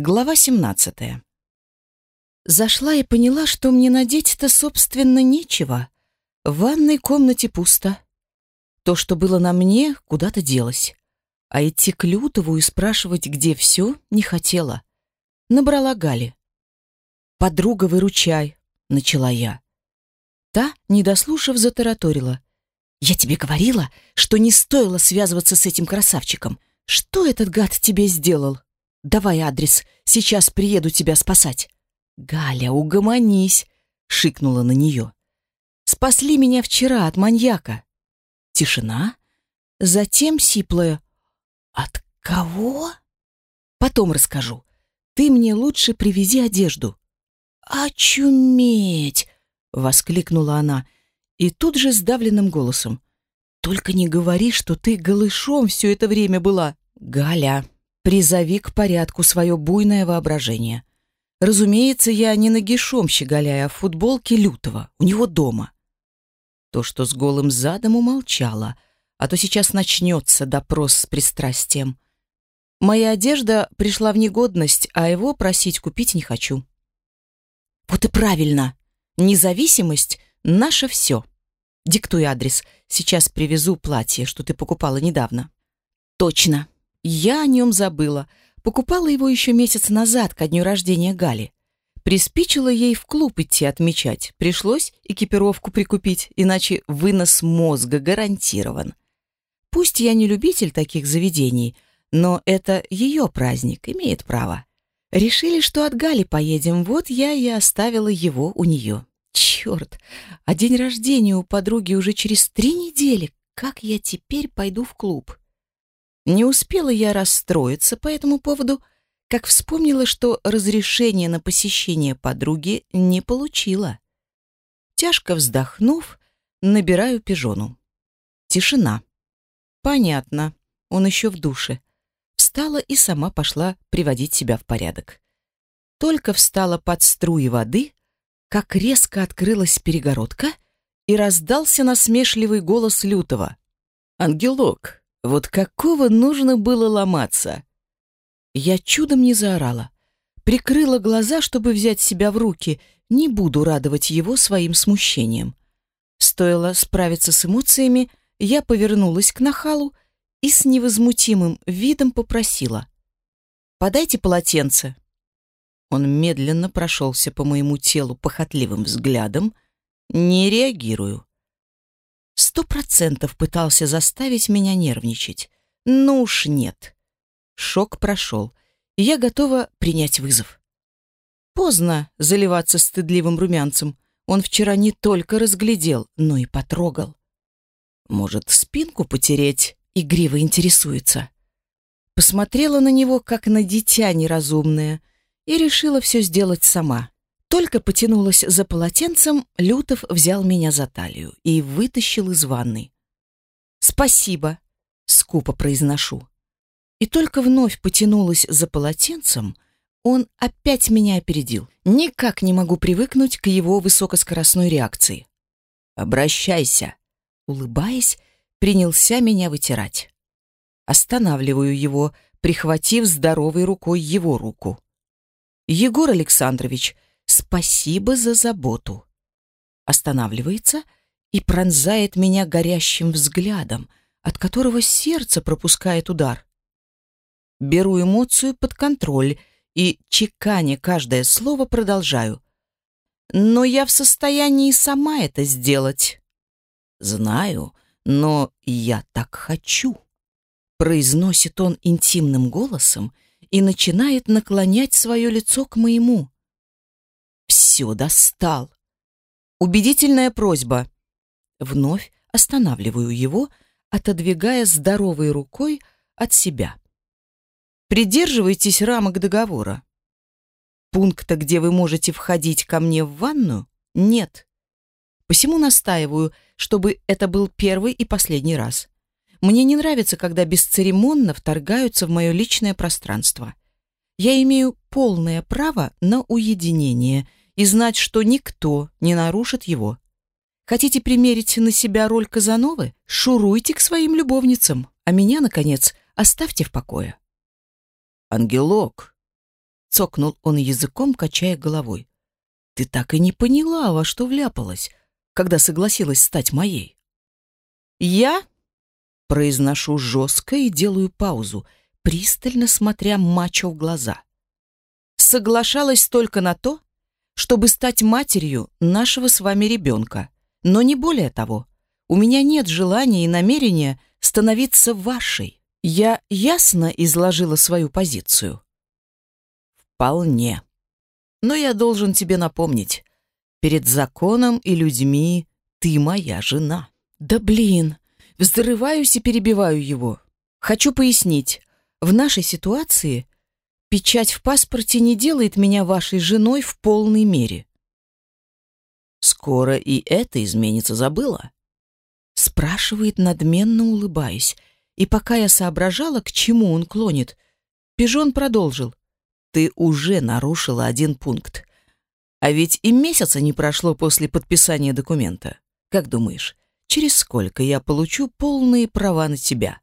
Глава 17. Зашла и поняла, что мне надеть-то, собственно, нечего. В ванной комнате пусто. То, что было на мне, куда-то делось. А идти к Лютову и спрашивать, где все, не хотела. Набрала Гали. «Подруга, выручай», — начала я. Та, не дослушав, затараторила. «Я тебе говорила, что не стоило связываться с этим красавчиком. Что этот гад тебе сделал?» Давай адрес, сейчас приеду тебя спасать. Галя, угомонись, шикнула на нее. Спасли меня вчера от маньяка. Тишина, затем сиплая. От кого? Потом расскажу. Ты мне лучше привези одежду. Очуметь, воскликнула она и тут же сдавленным голосом. Только не говори, что ты голышом все это время была. Галя, Призови к порядку свое буйное воображение. Разумеется, я не нагишом щеголяя, а в футболке лютого, у него дома. То, что с голым задом умолчала, а то сейчас начнется допрос с пристрастием. Моя одежда пришла в негодность, а его просить купить не хочу. Вот и правильно. Независимость — наше все. Диктуй адрес. Сейчас привезу платье, что ты покупала недавно. Точно. Я о нем забыла. Покупала его еще месяц назад, ко дню рождения Гали. Приспичило ей в клуб идти отмечать. Пришлось экипировку прикупить, иначе вынос мозга гарантирован. Пусть я не любитель таких заведений, но это ее праздник, имеет право. Решили, что от Гали поедем, вот я и оставила его у нее. Черт, а день рождения у подруги уже через три недели. Как я теперь пойду в клуб? Не успела я расстроиться по этому поводу, как вспомнила, что разрешение на посещение подруги не получила. Тяжко вздохнув, набираю пижону. Тишина. Понятно, он еще в душе. Встала и сама пошла приводить себя в порядок. Только встала под струи воды, как резко открылась перегородка, и раздался насмешливый голос Лютого. «Ангелок, вот какого нужно было ломаться? Я чудом не заорала. Прикрыла глаза, чтобы взять себя в руки. Не буду радовать его своим смущением. Стоило справиться с эмоциями, я повернулась к нахалу и с невозмутимым видом попросила. «Подайте полотенце». Он медленно прошелся по моему телу похотливым взглядом. Не реагирую. Сто процентов пытался заставить меня нервничать. Ну уж нет. Шок прошел, и я готова принять вызов. Поздно заливаться стыдливым румянцем. Он вчера не только разглядел, но и потрогал. Может, спинку потереть? Игриво интересуется. Посмотрела на него, как на дитя неразумное, и решила все сделать сама. Только потянулась за полотенцем, Лютов взял меня за талию и вытащил из ванной. «Спасибо», — скупо произношу. И только вновь потянулась за полотенцем, он опять меня опередил. Никак не могу привыкнуть к его высокоскоростной реакции. «Обращайся», — улыбаясь, принялся меня вытирать. Останавливаю его, прихватив здоровой рукой его руку. «Егор Александрович», — Спасибо за заботу. Останавливается и пронзает меня горящим взглядом, от которого сердце пропускает удар. Беру эмоцию под контроль и, чеканя каждое слово, продолжаю. Но я в состоянии сама это сделать. Знаю, но я так хочу. Произносит он интимным голосом и начинает наклонять свое лицо к моему. Все, достал. Убедительная просьба. Вновь останавливаю его, отодвигая здоровой рукой от себя. Придерживайтесь рамок договора. Пункта, где вы можете входить ко мне в ванну, нет. Посему настаиваю, чтобы это был первый и последний раз. Мне не нравится, когда бесцеремонно вторгаются в мое личное пространство. Я имею полное право на уединение и знать, что никто не нарушит его. Хотите примерить на себя роль Казановы? Шуруйте к своим любовницам, а меня, наконец, оставьте в покое. Ангелок, цокнул он языком, качая головой. Ты так и не поняла, во что вляпалась, когда согласилась стать моей. Я произношу жестко и делаю паузу, пристально смотря мачо в глаза. Соглашалась только на то, чтобы стать матерью нашего с вами ребенка, но не более того. У меня нет желания и намерения становиться вашей. Я ясно изложила свою позицию. Вполне. Но я должен тебе напомнить, перед законом и людьми ты моя жена. Да блин, взрываюсь и перебиваю его. Хочу пояснить. В нашей ситуации печать в паспорте не делает меня вашей женой в полной мере. Скоро и это изменится, забыла? Спрашивает, надменно улыбаясь. И пока я соображала, к чему он клонит, Пижон продолжил. Ты уже нарушила один пункт. А ведь и месяца не прошло после подписания документа. Как думаешь, через сколько я получу полные права на тебя?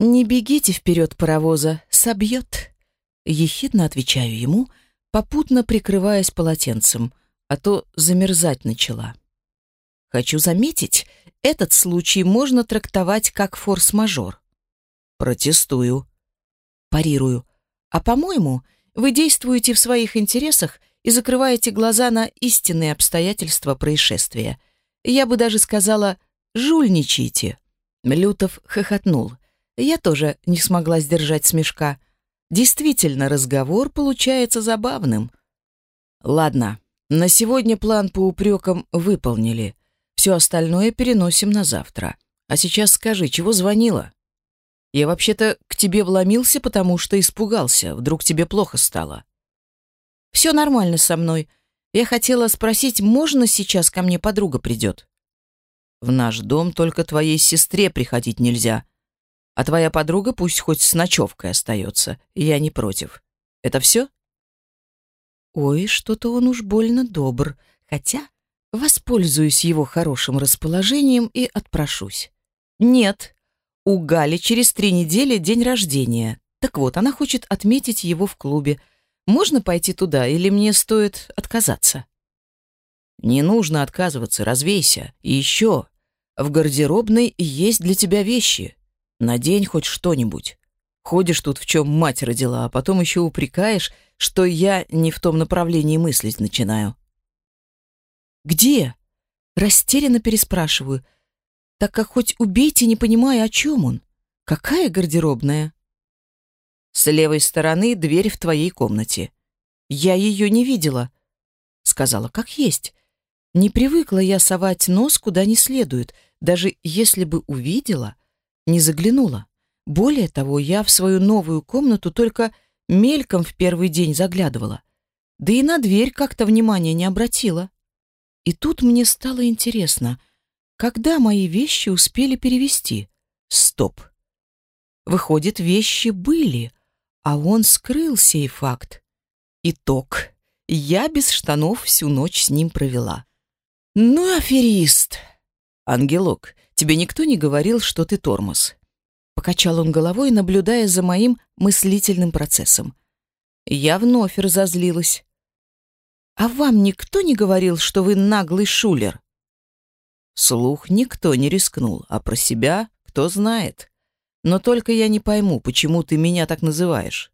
Не бегите вперед паровоза, собьет. Ехидно отвечаю ему, попутно прикрываясь полотенцем, а то замерзать начала. Хочу заметить, этот случай можно трактовать как форс-мажор. Протестую. Парирую. А по-моему, вы действуете в своих интересах и закрываете глаза на истинные обстоятельства происшествия. Я бы даже сказала, жульничаете. Лютов хохотнул. Я тоже не смогла сдержать смешка. Действительно, разговор получается забавным. Ладно, на сегодня план по упрекам выполнили. Все остальное переносим на завтра. А сейчас скажи, чего звонила? Я вообще-то к тебе вломился, потому что испугался. Вдруг тебе плохо стало. Все нормально со мной. Я хотела спросить, можно сейчас ко мне подруга придет? В наш дом только твоей сестре приходить нельзя. А твоя подруга пусть хоть с ночевкой остается. Я не против. Это все? Ой, что-то он уж больно добр. Хотя Воспользуюсь его хорошим расположением и отпрошусь. Нет, у Гали через три недели день рождения. Так вот, она хочет отметить его в клубе. Можно пойти туда или мне стоит отказаться? Не нужно отказываться, развейся. И еще, в гардеробной есть для тебя вещи. Надень хоть что-нибудь. Ходишь тут, в чем мать родила, а потом еще упрекаешь, что я не в том направлении мыслить начинаю. «Где?» Растерянно переспрашиваю, так как хоть убейте, не понимая, о чем он. «Какая гардеробная?» «С левой стороны дверь в твоей комнате. Я ее не видела», — сказала, как есть. Не привыкла я совать нос куда не следует, даже если бы увидела, не заглянула. Более того, я в свою новую комнату только мельком в первый день заглядывала. Да и на дверь как-то внимания не обратила. И тут мне стало интересно, когда мои вещи успели перевести? Стоп. Выходит, вещи были, а он скрыл сей факт. Итог. Я без штанов всю ночь с ним провела. Ну, аферист. Ангелок, тебе никто не говорил, что ты тормоз? Покачал он головой, наблюдая за моим мыслительным процессом. Я вновь разозлилась. «А вам никто не говорил, что вы наглый шулер?» Слух никто не рискнул, а про себя кто знает. Но только я не пойму, почему ты меня так называешь.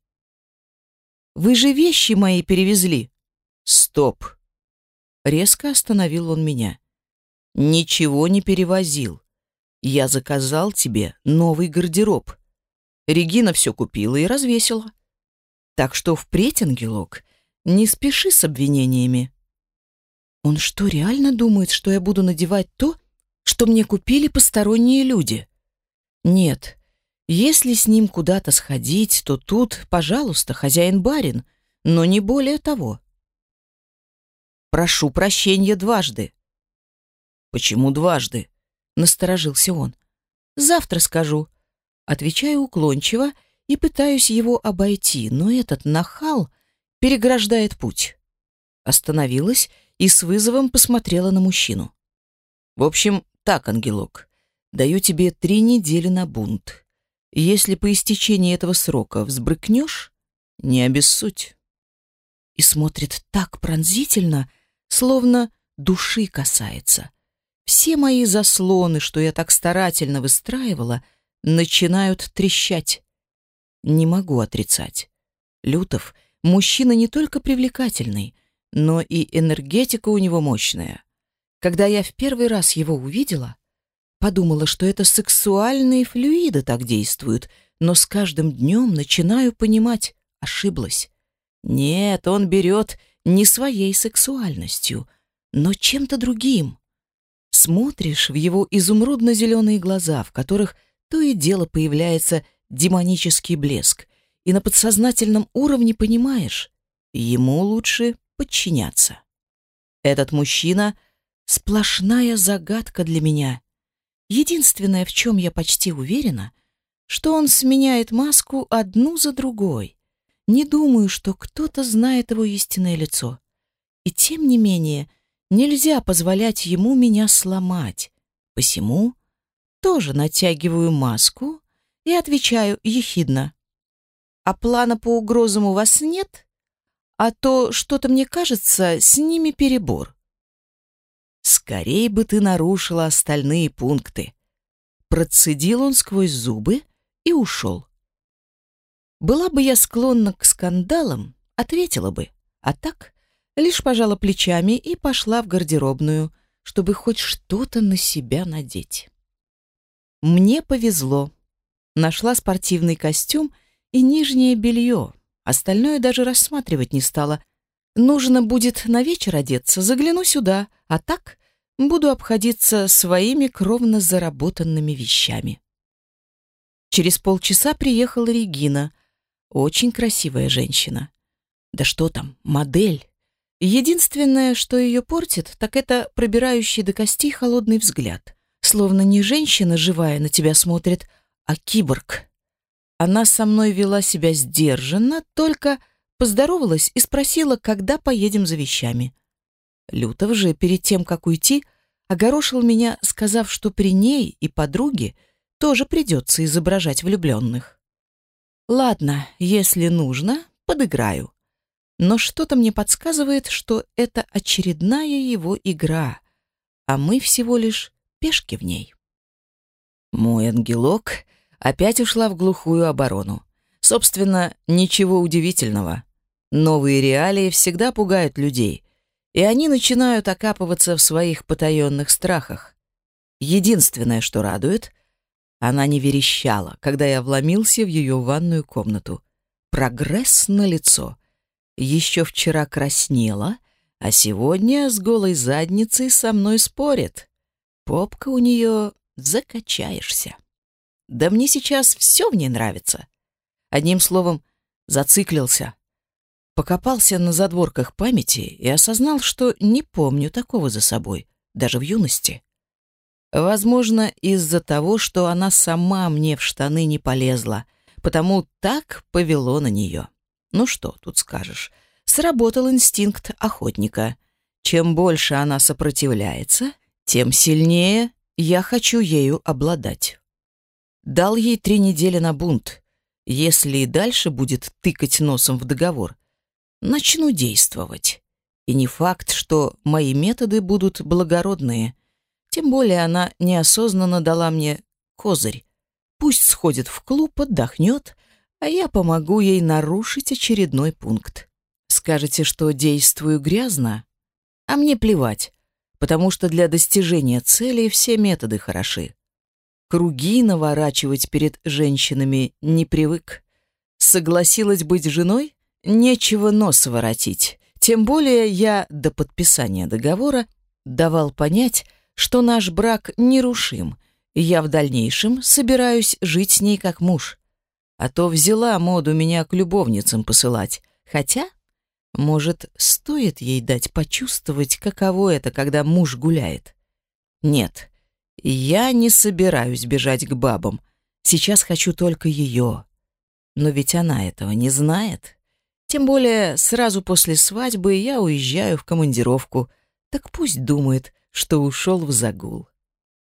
«Вы же вещи мои перевезли!» «Стоп!» Резко остановил он меня. «Ничего не перевозил. Я заказал тебе новый гардероб. Регина все купила и развесила. Так что впредь, ангелок, не спеши с обвинениями. Он что, реально думает, что я буду надевать то, что мне купили посторонние люди? Нет. Если с ним куда-то сходить, то тут, пожалуйста, хозяин-барин, но не более того. Прошу прощения дважды. Почему дважды? Насторожился он. Завтра скажу. Отвечаю уклончиво и пытаюсь его обойти, но этот нахал переграждает путь. Остановилась и с вызовом посмотрела на мужчину. В общем, так, ангелок, даю тебе три недели на бунт. Если по истечении этого срока взбрыкнешь, не обессудь. и смотрит так пронзительно, словно души касается. Все мои заслоны, что я так старательно выстраивала, начинают трещать. Не могу отрицать. Лютов — мужчина не только привлекательный, но и энергетика у него мощная. Когда я в первый раз его увидела, подумала, что это сексуальные флюиды так действуют, но с каждым днем начинаю понимать, ошиблась. Нет, он берет не своей сексуальностью, но чем-то другим. Смотришь в его изумрудно-зеленые глаза, в которых то и дело появляется демонический блеск, и на подсознательном уровне понимаешь, ему лучше подчиняться. Этот мужчина — сплошная загадка для меня. Единственное, в чем я почти уверена, что он сменяет маску одну за другой. Не думаю, что кто-то знает его истинное лицо. И тем не менее, нельзя позволять ему меня сломать. Посему тоже натягиваю маску и отвечаю ехидно. «А плана по угрозам у вас нет?» А то что-то мне кажется, с ними перебор. Скорей бы ты нарушила остальные пункты. Процедил он сквозь зубы и ушел. Была бы я склонна к скандалам, ответила бы, а так лишь пожала плечами и пошла в гардеробную, чтобы хоть что-то на себя надеть. Мне повезло. Нашла спортивный костюм и нижнее белье, Остальное даже рассматривать не стала. Нужно будет на вечер одеться, загляну сюда, а так буду обходиться своими кровно заработанными вещами. Через полчаса приехала Регина. Очень красивая женщина. Да что там, модель. Единственное, что ее портит, так это пробирающий до костей холодный взгляд. Словно не женщина живая на тебя смотрит, а киборг. Она со мной вела себя сдержанно, только поздоровалась и спросила, когда поедем за вещами. Лютов же, перед тем, как уйти, огорошил меня, сказав, что при ней и подруге тоже придется изображать влюбленных. Ладно, если нужно, подыграю. Но что-то мне подсказывает, что это очередная его игра, а мы всего лишь пешки в ней. Мой ангелок опять ушла в глухую оборону. Собственно, ничего удивительного. Новые реалии всегда пугают людей, и они начинают окапываться в своих потаенных страхах. Единственное, что радует, она не верещала, когда я вломился в ее ванную комнату. Прогресс на лицо. Еще вчера краснела, а сегодня с голой задницей со мной спорит. Попка у нее закачаешься. Да мне сейчас все в ней нравится. Одним словом, зациклился. Покопался на задворках памяти и осознал, что не помню такого за собой, даже в юности. Возможно, из-за того, что она сама мне в штаны не полезла, потому так повело на нее. Ну что тут скажешь? Сработал инстинкт охотника. Чем больше она сопротивляется, тем сильнее я хочу ею обладать. Дал ей три недели на бунт. Если и дальше будет тыкать носом в договор, начну действовать. И не факт, что мои методы будут благородные. Тем более она неосознанно дала мне козырь. Пусть сходит в клуб, отдохнет, а я помогу ей нарушить очередной пункт. Скажете, что действую грязно? А мне плевать, потому что для достижения цели все методы хороши круги наворачивать перед женщинами не привык. Согласилась быть женой? Нечего нос воротить. Тем более я до подписания договора давал понять, что наш брак нерушим, и я в дальнейшем собираюсь жить с ней как муж. А то взяла моду меня к любовницам посылать. Хотя, может, стоит ей дать почувствовать, каково это, когда муж гуляет. Нет, я не собираюсь бежать к бабам. Сейчас хочу только ее. Но ведь она этого не знает. Тем более сразу после свадьбы я уезжаю в командировку. Так пусть думает, что ушел в загул.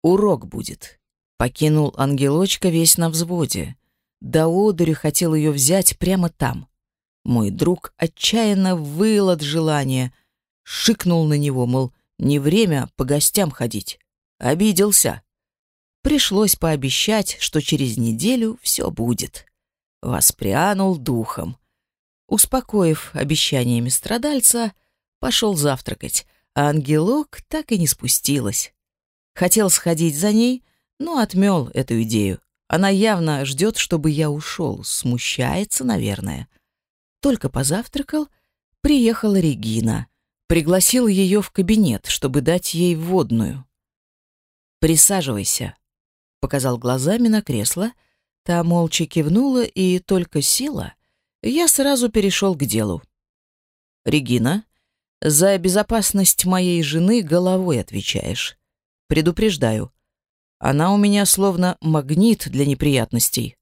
Урок будет. Покинул ангелочка весь на взводе. До одури хотел ее взять прямо там. Мой друг отчаянно выл от желания, шикнул на него, мол, не время по гостям ходить. Обиделся. Пришлось пообещать, что через неделю все будет. Воспрянул духом. Успокоив обещаниями страдальца, пошел завтракать, а ангелок так и не спустилась. Хотел сходить за ней, но отмел эту идею. Она явно ждет, чтобы я ушел, смущается, наверное. Только позавтракал, приехала Регина. Пригласил ее в кабинет, чтобы дать ей водную. «Присаживайся», — показал глазами на кресло. Та молча кивнула и только села. Я сразу перешел к делу. «Регина, за безопасность моей жены головой отвечаешь. Предупреждаю, она у меня словно магнит для неприятностей.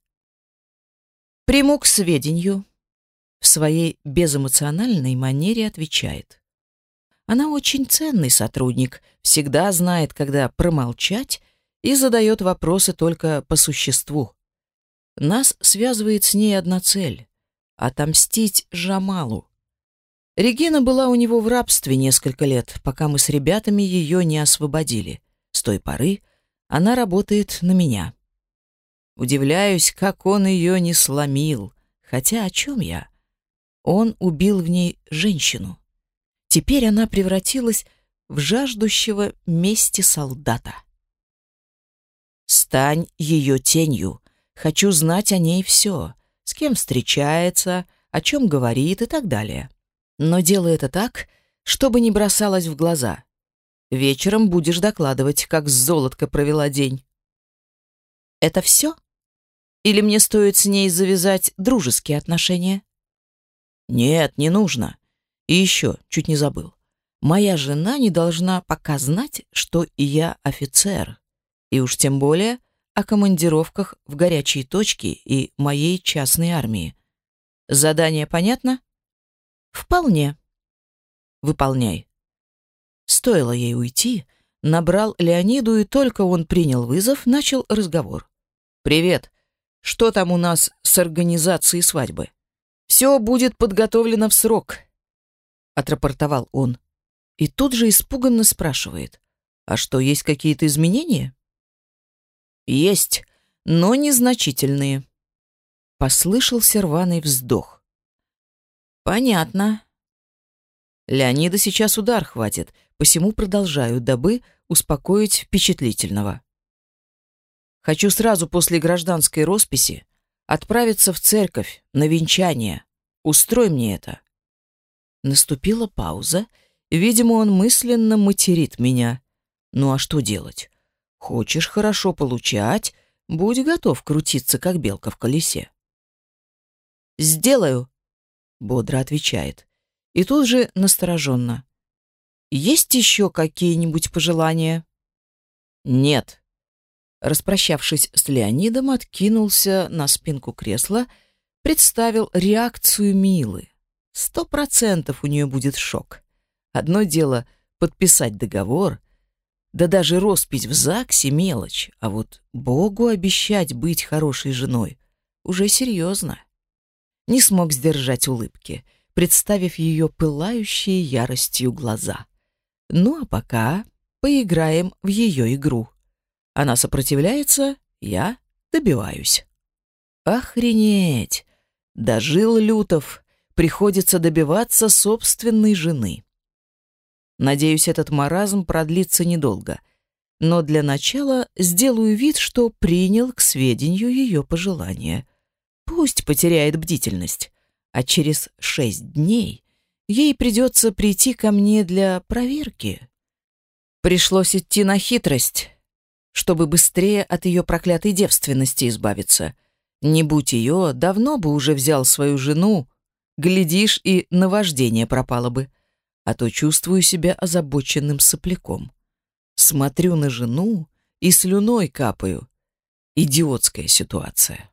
Приму к сведению. В своей безэмоциональной манере отвечает. Она очень ценный сотрудник, всегда знает, когда промолчать и задает вопросы только по существу. Нас связывает с ней одна цель — отомстить Жамалу. Регина была у него в рабстве несколько лет, пока мы с ребятами ее не освободили. С той поры она работает на меня. Удивляюсь, как он ее не сломил. Хотя о чем я? Он убил в ней женщину. Теперь она превратилась в жаждущего мести солдата. Стань ее тенью. Хочу знать о ней все. С кем встречается, о чем говорит и так далее. Но делай это так, чтобы не бросалось в глаза. Вечером будешь докладывать, как золотко провела день. Это все? Или мне стоит с ней завязать дружеские отношения? Нет, не нужно. И еще, чуть не забыл. Моя жена не должна пока знать, что я офицер. И уж тем более о командировках в горячие точки и моей частной армии. Задание понятно? Вполне. Выполняй. Стоило ей уйти, набрал Леониду, и только он принял вызов, начал разговор. «Привет. Что там у нас с организацией свадьбы?» «Все будет подготовлено в срок», — отрапортовал он. И тут же испуганно спрашивает. «А что, есть какие-то изменения?» «Есть, но незначительные». Послышался рваный вздох. «Понятно. Леонида сейчас удар хватит, посему продолжаю, дабы успокоить впечатлительного. Хочу сразу после гражданской росписи отправиться в церковь на венчание. Устрой мне это. Наступила пауза. Видимо, он мысленно материт меня. Ну а что делать? Хочешь хорошо получать, будь готов крутиться, как белка в колесе. «Сделаю», — бодро отвечает. И тут же настороженно. Есть еще какие-нибудь пожелания? Нет. Распрощавшись с Леонидом, откинулся на спинку кресла, представил реакцию Милы. Сто процентов у нее будет шок. Одно дело подписать договор, да даже роспись в ЗАГСе мелочь, а вот Богу обещать быть хорошей женой уже серьезно. Не смог сдержать улыбки, представив ее пылающие яростью глаза. Ну а пока поиграем в ее игру. Она сопротивляется, я добиваюсь. Охренеть! Дожил Лютов. Приходится добиваться собственной жены. Надеюсь, этот маразм продлится недолго. Но для начала сделаю вид, что принял к сведению ее пожелания. Пусть потеряет бдительность, а через шесть дней Ей придется прийти ко мне для проверки. Пришлось идти на хитрость, чтобы быстрее от ее проклятой девственности избавиться. Не будь ее, давно бы уже взял свою жену, глядишь, и наваждение пропало бы. А то чувствую себя озабоченным сопляком. Смотрю на жену и слюной капаю. Идиотская ситуация.